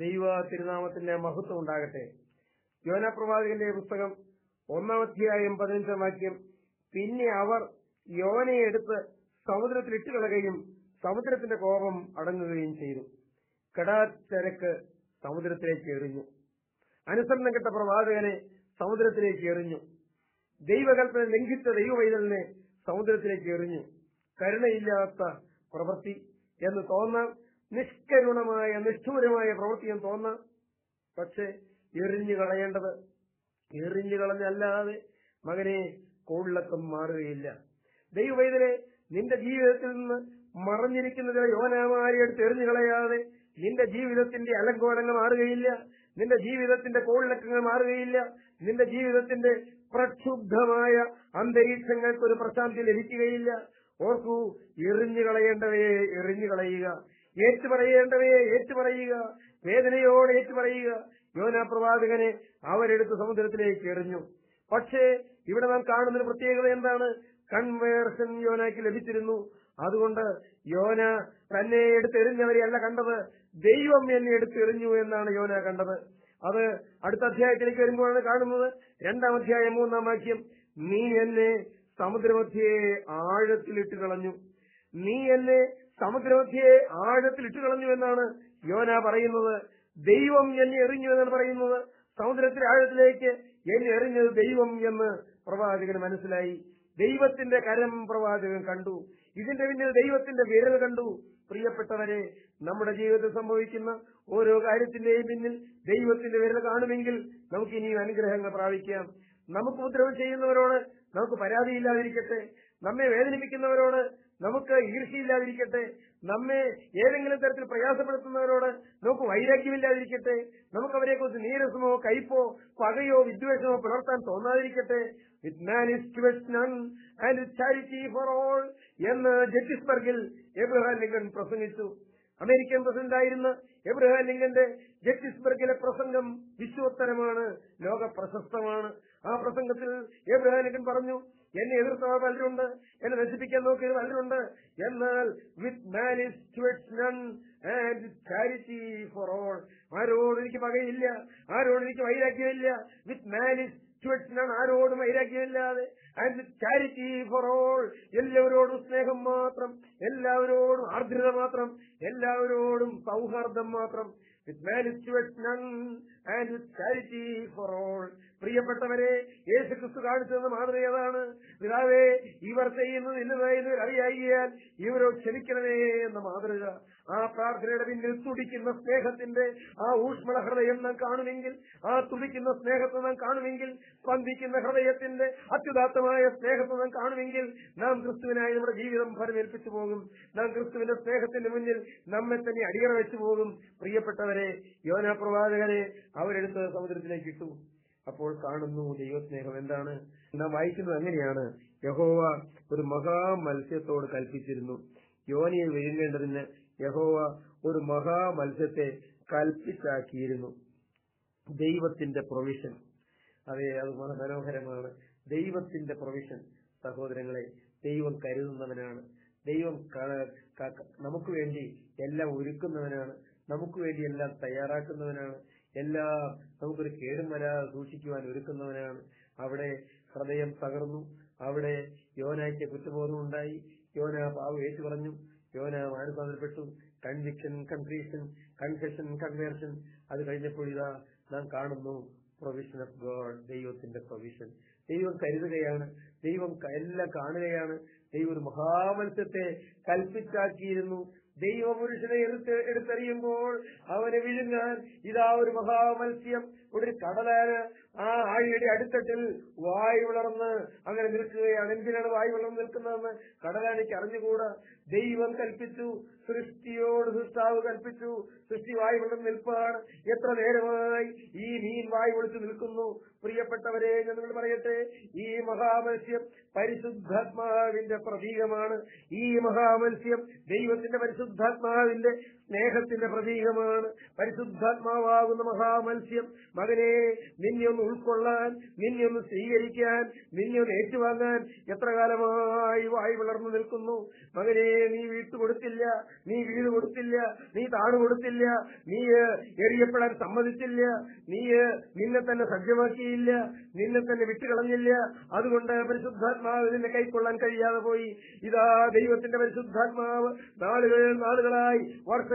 ദൈവ തിരുനാമത്തിന്റെ മഹത്വം ഉണ്ടാകട്ടെ. യോന പ്രവാചകന്റെ പുസ്തകം ഒന്നാം അധ്യായം പതിനഞ്ചാം വാക്യം പിന്നെ അവർ യോനയെ എടുത്ത് സമുദ്രത്തിൽ ഇട്ടുകളയുകയും സമുദ്രത്തിന്റെ കോപം അടങ്ങുകയും ചെയ്തു. കടാച്ചരക്ക് സമുദ്രത്തിലേക്ക് എറിഞ്ഞു. അനുസരണം കെട്ട പ്രവാചകനെ സമുദ്രത്തിലേക്ക് എറിഞ്ഞു. ദൈവകൽപ്പന ലംഘിച്ച ദൈവവൈതലിനെ സമുദ്രത്തിലേക്ക് എറിഞ്ഞു. കരുണയില്ലാത്ത പ്രവൃത്തി എന്ന് തോന്നാം നിഷ്കരുണമായ നിഷ്ഠൂരമായ എന്ന് തോന്നാം. പക്ഷെ എറിഞ്ഞു കളയേണ്ടത് എറിഞ്ഞു കളഞ്ഞല്ലാതെ മകനെ കോളിളക്കം മാറുകയില്ല. ദൈവവൈദനെ നിന്റെ ജീവിതത്തിൽ നിന്ന് മറഞ്ഞിരിക്കുന്ന ചില യോനാമാരെ എടുത്ത് എറിഞ്ഞു കളയാതെ നിന്റെ ജീവിതത്തിന്റെ അലങ്കോലങ്ങൾ മാറുകയില്ല. നിന്റെ ജീവിതത്തിന്റെ കോളിളക്കങ്ങൾ മാറുകയില്ല. നിന്റെ ജീവിതത്തിന്റെ പ്രക്ഷുബ്ധമായ അന്തരീക്ഷങ്ങൾക്ക് ഒരു പ്രശാന്തി ലഭിക്കുകയില്ല. ഓർക്കൂ എറിഞ്ഞു കളയേണ്ടവയെ എറിഞ്ഞു കളയുക. ഏറ്റുപറയേണ്ടവയെ ഏറ്റുപറയുക വേദനയോടെ ഏറ്റുപറയുക. യോന പ്രവാചകനെ അവരെടുത്ത് സമുദ്രത്തിലേക്ക് എറിഞ്ഞു. പക്ഷേ ഇവിടെ നാം കാണുന്നൊരു പ്രത്യേകത എന്താണ്? കൺവേർഷൻ യോനയ്ക്ക് ലഭിച്ചിരുന്നു. അതുകൊണ്ട് യോന തന്നെ എടുത്തെറിഞ്ഞവരെ അല്ല കണ്ടത്. ദൈവം എന്നെ എടുത്തെറിഞ്ഞു എന്നാണ് യോന കണ്ടത്. അത് അടുത്ത അധ്യായത്തിലേക്ക് വരുമ്പോഴാണ് കാണുന്നത്. രണ്ടാം അധ്യായം മൂന്നാം വാക്യം. നീ എന്നെ സമുദ്രമധ്യയെ ആഴത്തിലിട്ട് കളഞ്ഞു. നീ എന്നെ സമുദ്രമധ്യയെ ഇട്ടു കളഞ്ഞു എന്നാണ് യോന പറയുന്നത്. ദൈവം എന്നെ എറിഞ്ഞു എന്നാണ് പറയുന്നത്. സമുദ്രത്തിലെ ആഴത്തിലേക്ക് എന്നെ എറിഞ്ഞത് ദൈവം എന്ന് പ്രവാചകന് മനസ്സിലായി. ദൈവത്തിന്റെ കരം പ്രവാചകൻ കണ്ടു. ഇതിന്റെ പിന്നിൽ ദൈവത്തിന്റെ വിരൽ കണ്ടു. പ്രിയപ്പെട്ടവരെ നമ്മുടെ ജീവിതത്തിൽ സംഭവിക്കുന്ന ഓരോ കാര്യത്തിന്റെയും പിന്നിൽ ദൈവത്തിന്റെ വിരൽ കാണുമെങ്കിൽ നമുക്ക് ഇനിയും അനുഗ്രഹങ്ങൾ പ്രാപിക്കാം. നമുക്ക് ഉപദ്രവം ചെയ്യുന്നവരോട് നമുക്ക് പരാതിയില്ലാതിരിക്കട്ടെ. നമ്മെ വേദനിപ്പിക്കുന്നവരോട് നമുക്ക് ഈർഷയില്ലാതിരിക്കട്ടെ നമ്മെ ഏതെങ്കിലും തരത്തിൽ പ്രയാസപ്പെടുത്തുന്നവരോട് നമുക്ക് വൈരാഗ്യമില്ലാതിരിക്കട്ടെ. നമുക്ക് അവരെ കുറിച്ച് നീരസമോ കയ്പോ പകയോ വിദ്വേഷമോ പുലർത്താൻ തോന്നാതിരിക്കട്ടെ. എന്ന് ജസ്റ്റിസ്ബർഗിൽ എബ്രഹാം ലിങ്കൺ പ്രസംഗിച്ചു. അമേരിക്കൻ പ്രസിഡന്റായിരുന്ന എബ്രഹാം ലിങ്കന്റെ ജസ്റ്റിസ്ബർഗിലെ പ്രസംഗം വിശ്വോത്തരമാണ് ലോക പ്രശസ്തമാണ് ആ പ്രസംഗത്തിൽ എബ്രഹാം ലിങ്കൻ പറഞ്ഞു എന്നെ എതിർത്തവർ പലരുണ്ട്. എന്നെ നശിപ്പിക്കാൻ നോക്കിയത് പലരുണ്ട്. എന്നാൽ with malice and charity for all ആരോടും എനിക്ക് പകയില്ല. ആരോടും എനിക്ക് വൈരാഗ്യമില്ല. വിത്ത് മാലിസ് ആരോടും വൈരാഗ്യമില്ലാതെ. ആൻഡ് ചാരിറ്റി ഫോർ ഓൾ എല്ലാവരോടും സ്നേഹം മാത്രം. എല്ലാവരോടും ആർദ്രത മാത്രം. എല്ലാവരോടും സൗഹാർദ്ദം മാത്രം. With malice and charity for all പ്രിയപ്പെട്ടവരെ യേശു ക്രിസ്തു കാണിച്ചു തന്ന ഏതാണ്? പിതാവേ ഇവർ ചെയ്യുന്നത് ഇന്നതായത് അറിയായിയാൽ ഇവരോട് ക്ഷമിക്കണമേ എന്ന മാതൃക. ആ പ്രാർത്ഥനയുടെ പിന്നിൽ തുടിക്കുന്ന സ്നേഹത്തിന്റെ ആ ഊഷ്മള ഹൃദയം നാം കാണുമെങ്കിൽ ആ തുടിക്കുന്ന സ്നേഹത്തെ നാം കാണുമെങ്കിൽ സ്പന്ദിക്കുന്ന ഹൃദയത്തിന്റെ അത്യുദാത്തമായ സ്നേഹത്തെ നാം കാണുമെങ്കിൽ നാം ക്രിസ്തുവിനായി നമ്മുടെ ജീവിതം ഫലമേൽപ്പിച്ചു പോകും. നാം ക്രിസ്തുവിന്റെ സ്നേഹത്തിന്റെ മുന്നിൽ നമ്മെ തന്നെ അടിയറ വെച്ചു പോകും. പ്രിയപ്പെട്ടവരെ യോന പ്രവാചകരെ അവരെടുത്ത് സമുദ്രത്തിലേക്ക് ഇട്ടു. അപ്പോൾ കാണുന്നു ദൈവസ്നേഹം. എന്താണ്? നാം വായിക്കുന്നത് അങ്ങനെയാണ്. യഹോവ ഒരു മഹാ മത്സ്യത്തോട് കൽപ്പിച്ചിരുന്നു. യോനിയെ വിഴുങ്ങേണ്ടതിന് യഹോവ ഒരു മഹാ മത്സ്യത്തെ കൽപ്പിച്ചാക്കിയിരുന്നു. ദൈവത്തിന്റെ പ്രൊവിഷൻ. അതെ അത് മനോഹരമാണ്. ദൈവത്തിന്റെ പ്രൊവിഷൻ. സഹോദരങ്ങളെ ദൈവം കരുതുന്നവനാണ്. ദൈവം നമുക്ക് വേണ്ടി എല്ലാം ഒരുക്കുന്നവനാണ്. നമുക്ക് വേണ്ടി എല്ലാം തയ്യാറാക്കുന്നവനാണ്. എല്ലാം നമുക്കൊരു കേടും വരാതെ സൂക്ഷിക്കുവാൻ ഒരുക്കുന്നവനാണ്. അവിടെ ഹൃദയം തകർന്നു. അവിടെ യോനായ്ക്ക് കുറ്റബോധം ഉണ്ടായി യോന പാവ് ഏറ്റു പറഞ്ഞു യോന മാനസാന്തരപ്പെട്ടു. കൺവിക്ഷൻ കൺക്രീഷൻ കൺഫെഷൻ കൺവേർഷൻ അത് കഴിഞ്ഞപ്പോൾ ഇതാ നാം കാണുന്നു പ്രൊവിഷൻ ഓഫ് ഗോഡ് ദൈവത്തിന്റെ പ്രൊവിഷൻ ദൈവം കരുതുകയാണ്. ദൈവം എല്ലാം കാണുകയാണ്. ദൈവം ഒരു മഹാമത്സ്യത്തെ കൽപ്പിച്ചാക്കിയിരുന്നു. ദൈവപുരുഷനെ എടുത്ത് എടുത്തെറിയുമ്പോൾ അവനെ വിഴുങ്ങാൻ ഇതാ ഒരു മഹാമത്സ്യം. ഒരു കടലാന് ആ ആഴിയുടെ അടിത്തട്ടിൽ വായു വളർന്ന് അങ്ങനെ നിൽക്കുകയാണ്. എന്തിനാണ് വായു വളർന്ന് നിൽക്കുന്നതെന്ന് കടലാനിക്ക് അറിഞ്ഞുകൂടാ. ദൈവം കൽപ്പിച്ചു. സൃഷ്ടിയോട് സൃഷ്ടാവ് കൽപ്പിച്ചു. സൃഷ്ടി വായു കൊണ്ടും നിൽപ്പാണ്. എത്ര നേരമായി ഈ മീൻ വായു വിളിച്ചു നിൽക്കുന്നു. പ്രിയപ്പെട്ടവരെ നിങ്ങൾ പറയട്ടെ ഈ മഹാമത്സ്യം പരിശുദ്ധാത്മാവിന്റെ പ്രതീകമാണ്. ഈ മഹാമത്സ്യം ദൈവത്തിന്റെ പരിശുദ്ധാത്മാവിന്റെ സ്നേഹത്തിന്റെ പ്രതീകമാണ്. പരിശുദ്ധാത്മാവാകുന്ന മഹാമത്സ്യം. മകനെ നിന്നെ ഒന്ന് ഉൾക്കൊള്ളാൻ നിന്നെ ഒന്ന് സ്വീകരിക്കാൻ നിന്നെ ഒന്ന് ഏറ്റുവാങ്ങാൻ എത്ര കാലമായി വായി വളർന്നു നിൽക്കുന്നു. മകനെ നീ വീട്ടു കൊടുത്തില്ല നീ വീട് കൊടുത്തില്ല നീ താണു കൊടുത്തില്ല നീ എറിയപ്പെടാൻ സമ്മതിച്ചില്ല നീ നിന്നെ തന്നെ സജ്ജമാക്കിയില്ല നിന്നെ തന്നെ വിട്ടുകളഞ്ഞില്ല. അതുകൊണ്ട് പരിശുദ്ധാത്മാവ് നിന്നെ കൈക്കൊള്ളാൻ കഴിയാതെ പോയി. ഇതാ ദൈവത്തിന്റെ പരിശുദ്ധാത്മാവ് നാളുകൾ നാളുകളായി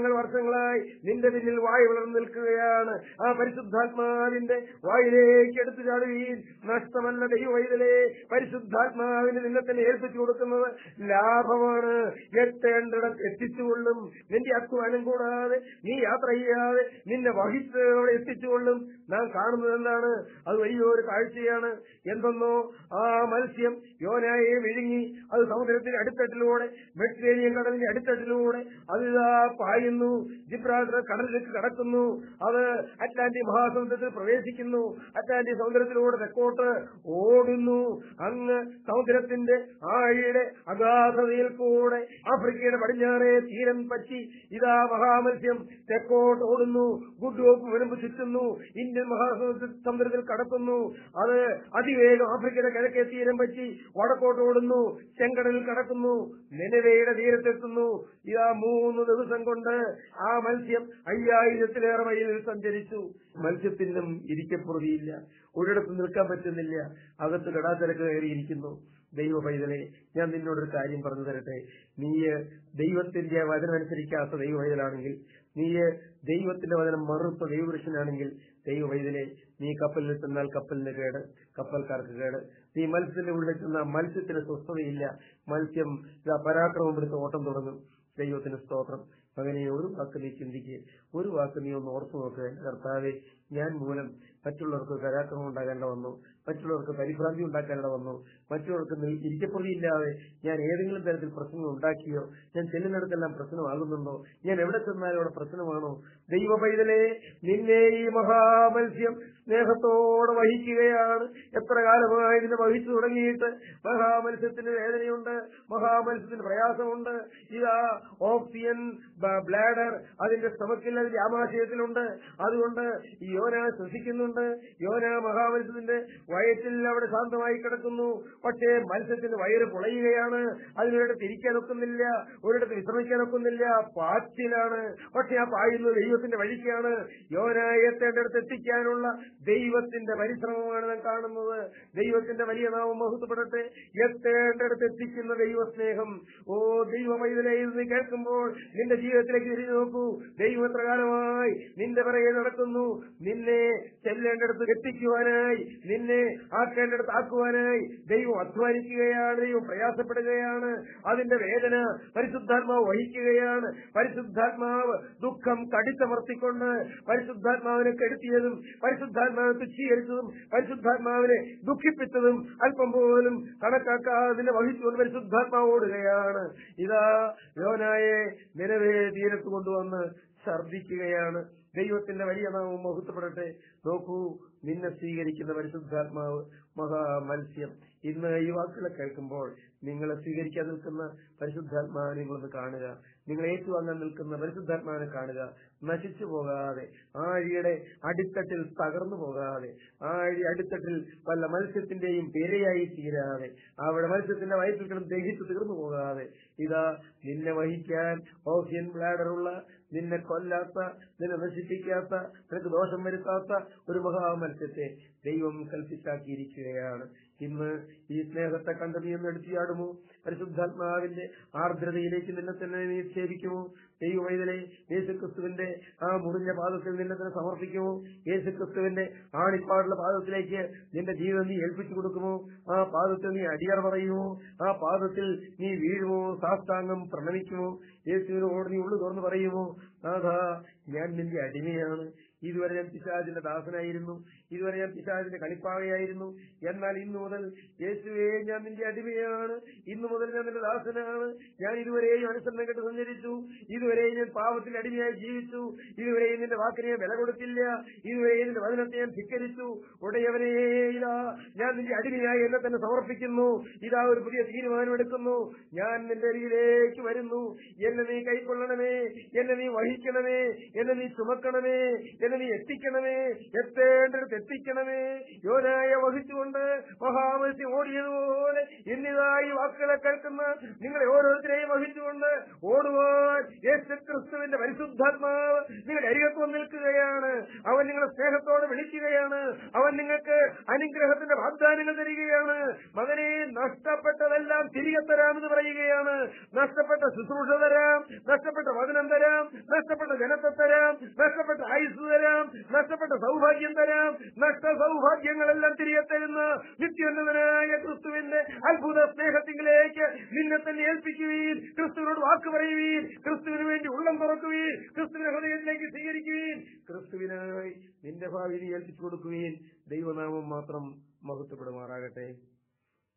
വർഷങ്ങൾ വർഷങ്ങളായി നിന്റെ പിന്നിൽ വായു വളർന്നു നിൽക്കുകയാണ്. ആ പരിശുദ്ധാത്മാവിന്റെ വായിലേക്ക് എടുത്തു ചാടുകയും നഷ്ടമല്ല ദൈവവൈതലേ പരിശുദ്ധാത്മാവിന് നിന്നെ തന്നെ ഏൽപ്പിച്ചു കൊടുക്കുന്നത് ലാഭമാണ്. എത്തേണ്ടിടം എത്തിച്ചുകൊള്ളും. നിന്റെ അധ്വാനം കൂടാതെ നീ യാത്ര ചെയ്യാതെ നിന്നെ വഹിച്ച് അവിടെ എത്തിച്ചുകൊള്ളും. നാം കാണുന്നത് എന്താണ്? അത് വലിയൊരു കാഴ്ചയാണ്. എന്തെന്നോ ആ മത്സ്യം യോനായെ വിഴുങ്ങി അത് സമുദ്രത്തിന്റെ അടിത്തട്ടിലൂടെ മെഡിറ്ററേനിയൻ കടലിന്റെ അടിത്തട്ടിലൂടെ അത് ഇതാ പായുന്നു. ജിബ്രാൾട്ടർ കടലിലേക്ക് കടക്കുന്നു. അത് അറ്റ്ലാന്റിക് മഹാസമുദ്രത്തിൽ പ്രവേശിക്കുന്നു. അറ്റ്ലാന്റിക് സമുദ്രത്തിലൂടെ തെക്കോട്ട് ഓടുന്നു. അങ്ങ് സമുദ്രത്തിന്റെ ആഴിയുടെ അഗാധതയിൽ കൂടെ ആഫ്രിക്കയുടെ പടിഞ്ഞാറേ തീരം പറ്റി ഇതാ മഹാമത്സ്യം തെക്കോട്ട് ഓടുന്നു. ഗുഡ് ഓപ്പ് വരുമ്പ് ചുറ്റുന്നു. ഇന്ത്യൻ മഹാസമുദ്ര സമുദ്രത്തിൽ കടക്കുന്നു. അത് അതിവേഗം ആഫ്രിക്കയുടെ കിഴക്കേ തീരം പറ്റി വടക്കോട്ട് ഓടുന്നു. ചെങ്കടലിൽ കടക്കുന്നു. നെനവയുടെ തീരത്തെത്തുന്നു. ഇതാ മൂന്ന് ദിവസം കൊണ്ട് ആ മത്സ്യം അയ്യായിരത്തിലേറെ മൈലിൽ സഞ്ചരിച്ചു. മത്സ്യത്തിനും ഇരിക്കപ്പുറതിയില്ല ഒരിടത്ത് നിൽക്കാൻ പറ്റുന്നില്ല. അകത്ത് കടാത്തിരക്ക് കയറിയിരിക്കുന്നു. ദൈവ പൈതലെ ഞാൻ നിന്നോടൊരു കാര്യം പറഞ്ഞു തരട്ടെ. നീ ദൈവത്തിന്റെ വചനം അനുസരിക്കാത്ത ദൈവ പൈതലാണെങ്കിൽ നീ ദൈവത്തിന്റെ വചനം മറുത്ത ദൈവപുരുഷനാണെങ്കിൽ ദൈവ പൈതലെ നീ കപ്പലിൽ ചെന്നാൽ കപ്പലിന് കേട് കപ്പൽക്കാർക്ക് കേട്. നീ മത്സ്യത്തിന്റെ ഉള്ളിൽ ചെന്നാൽ മത്സ്യത്തിന് സ്വസ്ഥതയില്ല. മത്സ്യം പരാക്രമം എടുത്ത് ഓട്ടം തുടങ്ങും. ദൈവത്തിന് സ്തോത്രം. അങ്ങനെ ഒരു വാക്ക് നീ ചിന്തിക്കുക ഒരു വാക്ക് നീ ഒന്ന് ഓർത്തു നോക്കുക കർത്താവെ ഞാൻ മൂലം മറ്റുള്ളവർക്ക് പരാക്രമം ഉണ്ടാകേണ്ട വന്നു. മറ്റുള്ളവർക്ക് പരിഭ്രാന്തി ഉണ്ടാക്കേണ്ട വന്നു. മറ്റുള്ളവർക്ക് ഇരിക്കപ്പുറയില്ലാതെ ഞാൻ ഏതെങ്കിലും തരത്തിൽ പ്രശ്നങ്ങൾ ഉണ്ടാക്കിയോ? ഞാൻ ചെല്ലുന്നിടത്തെല്ലാം പ്രശ്നമാകുന്നുണ്ടോ? ഞാൻ എവിടെ ചെന്നാലും അവിടെ പ്രശ്നമാണോ? ദൈവ പൈതലേ നിന്നെ ഈ മഹാമത്സ്യം സ്നേഹത്തോടെ വഹിക്കുകയാണ്. എത്ര കാലമായി ഇതിനെ വഹിച്ചു തുടങ്ങിയിട്ട് മഹാമത്സ്യത്തിന് വേദനയുണ്ട് മഹാമത്സ്യത്തിന് പ്രയാസമുണ്ട്. ഇതാ ഓക്സിജൻ ബ്ലാഡർ അതിന്റെ സ്റ്റമക്കിൽ അതിന്റെ ആമാശയത്തിലുണ്ട്. അതുകൊണ്ട് യോന ശ്രദ്ധിക്കുന്നുണ്ട് യോന മഹാമത്സ്യത്തിന്റെ വയറ്റിൽ അവിടെ ശാന്തമായി കിടക്കുന്നു. പക്ഷേ മത്സ്യത്തിന് വയറ് പൊളയുകയാണ് അതിനൊരിടത്ത് തിരിക്കാൻ ഒക്കുന്നില്ല ഒരിടത്ത് വിശ്രമിക്കാൻ ഒക്കുന്നില്ല. പാച്ചിലാണ്. പക്ഷെ ആ പായുന്നത് ദൈവത്തിന്റെ വഴിക്കാണ്. യോനായത്തേണ്ട അടുത്ത് എത്തിക്കാനുള്ള ദൈവത്തിന്റെ പരിശ്രമമാണ് നാം കാണുന്നത്. ദൈവത്തിന്റെ വലിയ നാമം മഹത്വപ്പെടട്ടെ എത്തേണ്ടടുത്ത് എത്തിക്കുന്ന ദൈവസ്നേഹം. ഓ ദൈവമൈതലേ ഇത് കേൾക്കുമ്പോൾ നിന്റെ ജീവിതത്തിലേക്ക് തിരിഞ്ഞു നോക്കൂ. ദൈവം എത്ര കാലമായി നിന്റെ പിറകെ നടക്കുന്നു. നിന്നെ ചെല്ലേണ്ടടുത്ത് എത്തിക്കുവാനായി. നിന്നെ ആക്കേണ്ടടുത്ത് ആക്കുവാനായി. ദൈവം അധ്വാനിക്കുകയാണ് ദൈവം പ്രയാസപ്പെടുകയാണ് അതിന്റെ വേദന പരിശുദ്ധാത്മാവ് വഹിക്കുകയാണ്. പരിശുദ്ധാത്മാവ് ദുഃഖം കടിച്ചമർത്തിക്കൊണ്ട് പരിശുദ്ധാത്മാവിനെ കെടുത്തിയതും പരിശുദ്ധാത്മാവിനെ തുച്ഛീകരിച്ചതും പരിശുദ്ധാത്മാവിനെ ദുഃഖിപ്പിച്ചതും അല്പം പോലും കണക്കാക്കാതെ വഹിച്ചുകൊണ്ട് പരിശുദ്ധാത്മാവ് ഓടുകയാണ്. ഇതാ യോനായെ നിലവേ തീരത്ത് കൊണ്ടുവന്ന് ഛർദിക്കുകയാണ് ദൈവത്തിന്റെ വലിയ നാമം മഹത്വപ്പെടട്ടെ? നോക്കൂ നിന്നെ സ്വീകരിക്കുന്ന പരിശുദ്ധാത്മാവ് മഹാമത്സ്യം. ഇന്ന് ഈ വാക്കുകളെ കേൾക്കുമ്പോൾ നിങ്ങളെ സ്വീകരിക്കാൻ നിൽക്കുന്ന പരിശുദ്ധാത്മാവിനെ നിങ്ങളൊന്ന് കാണുക. നിങ്ങൾ ഏറ്റുവാങ്ങാൻ നിൽക്കുന്ന പരിശുദ്ധാത്മാവിനെ കാണുക. നശിച്ചു പോകാതെ ആഴിയുടെ അടിത്തട്ടിൽ തകർന്നു പോകാതെ ആഴി അടിത്തട്ടിൽ വല്ല മത്സ്യത്തിന്റെയും പേരയായി തീരാതെ അവിടെ മത്സ്യത്തിന്റെ വയറ്റിൽ കിടന്ന് ദഹിച്ചു തീർന്നു പോകാതെ ഇതാ നിന്നെ വഹിക്കാൻ ഓക്സിജൻ ബ്ലാഡറുള്ള നിന്നെ കൊല്ലാത്ത നിന്നെ നശിപ്പിക്കാത്ത നിനക്ക് ദോഷം വരുത്താത്ത ഒരു മഹാമത്സ്യത്തെ ദൈവം കൽപ്പിച്ചാക്കിയിരിക്കുകയാണ്. ഇന്ന് ഈ സ്നേഹത്തെ കണ്ട് നീ ഒന്ന് എടുത്തിയാടുമോ പരിശുദ്ധാത്മാവിന്റെ ആർദ്രതയിലേക്ക് നിന്നെ തന്നെ നീ ക്ഷേപിക്കുമോ ദൈവവൈതലെ യേശുക്രിസ്തുവിന്റെ ആ മുറിഞ്ഞ പാദത്തിൽ നിന്നെ തന്നെ സമർപ്പിക്കുമോ? യേശുക്രിസ്തുവിന്റെ ആണിപ്പാടുള്ള പാദത്തിലേക്ക് നിന്റെ ജീവിതം നീ ഏൽപ്പിച്ചു കൊടുക്കുമോ? ആ പാദത്തിൽ നീ അടിയർ പറയുമോ? ആ പാദത്തിൽ നീ വീഴുമോ? സാഷ്ടാംഗം പ്രണമിക്കുമോ? യേശുവിനോട് നീ ഉള്ളു തുറന്ന് പറയുമോ? ഞാൻ നിന്റെ അടിമയാണ്. ഇതുവരെ ഞാൻ പിശാചിന്റെ ദാസനായിരുന്നു. ഇതുവരെ ഞാൻ പിശാചിന്റെ കളിപ്പാവയായിരുന്നു. എന്നാൽ ഇന്നു മുതൽ യേശുവേ ഞാൻ നിന്റെ അടിമയാണ്. ഇന്നു മുതൽ ഞാൻ നിന്റെ ദാസനാണ്. ഞാൻ ഇതുവരെയും അനുസരണം കെട്ട് സഞ്ചരിച്ചു. ഇതുവരെയും ഞാൻ പാവത്തിന്റെ അടിമയായി ജീവിച്ചു. ഇതുവരെയും നിന്റെ വാക്കിനെ വില കൊടുത്തില്ല. ഇതുവരെയും നിന്റെ വചനത്തെ ഞാൻ ധിക്കരിച്ചു. ഉടയവനേ ഇതാ ഞാൻ നിന്റെ അടിമയായി എന്നെ തന്നെ സമർപ്പിക്കുന്നു. ഇതാ ഒരു പുതിയ തീരുമാനമെടുക്കുന്നു ഞാൻ നിന്റെ അരികിലേക്ക് വരുന്നു. എന്നെ നീ കൈക്കൊള്ളണമേ. എന്നെ നീ വഹിക്കണമേ. എന്നെ നീ ചുമക്കണമേ. എന്നെ നീ എത്തിക്കണമേ എത്തേണ്ടടുത്ത് എത്തിക്കണമേ യോനായ വഹിച്ചുകൊണ്ട് മഹാമത്സ്യം ഓടിയതുപോലെ എന്നിതായി വാക്കുകളെ കേൾക്കുന്ന നിങ്ങളെ ഓരോരുത്തരെയും വഹിച്ചുകൊണ്ട് ഓടുവാൻ യേശു ക്രിസ്തുവിന്റെ പരിശുദ്ധാത്മാവ് നിങ്ങളുടെ അരികത്ത് നിൽക്കുകയാണ്. അവൻ നിങ്ങളെ സ്നേഹത്തോടെ വിളിക്കുകയാണ്. അവൻ നിങ്ങൾക്ക് അനുഗ്രഹത്തിന്റെ വാഗ്ദാനങ്ങൾ തരികയാണ്. മകനെ നഷ്ടപ്പെട്ടതെല്ലാം തിരികെ തരാമെന്ന് പറയുകയാണ്. നഷ്ടപ്പെട്ട ശുശ്രൂഷ തരാം നഷ്ടപ്പെട്ട വചനം തരാം നഷ്ടപ്പെട്ട ജനത്തെ തരാം നഷ്ടപ്പെട്ട ആയുസ് തരാം നഷ്ടപ്പെട്ട സൗഭാഗ്യം തരാം. നഷ്ട സൗഭാഗ്യങ്ങളെല്ലാം തിരികെ തരുന്ന നിത്യോന്നതനായ ക്രിസ്തുവിന്റെ അത്ഭുത സ്നേഹത്തിലേക്ക് നിന്നെ തന്നെ ഏൽപ്പിക്കുകയും ക്രിസ്തുവിനോട് വാക്ക് പറയുകയും ക്രിസ്തുവിന് വേണ്ടി ഉള്ളം തുറക്കുകയും ക്രിസ്തുവിനെ ഹൃദയത്തിലേക്ക് സ്വീകരിക്കുകയും ക്രിസ്തുവിനായി നിന്റെ ഭാവി നീ ഏൽപ്പിച്ചു കൊടുക്കുകയും ദൈവനാമം മാത്രം മഹത്വപ്പെടുമാറാകട്ടെ.